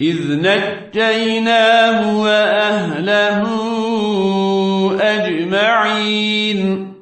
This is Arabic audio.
إذ نجيناه وأهله أجمعين.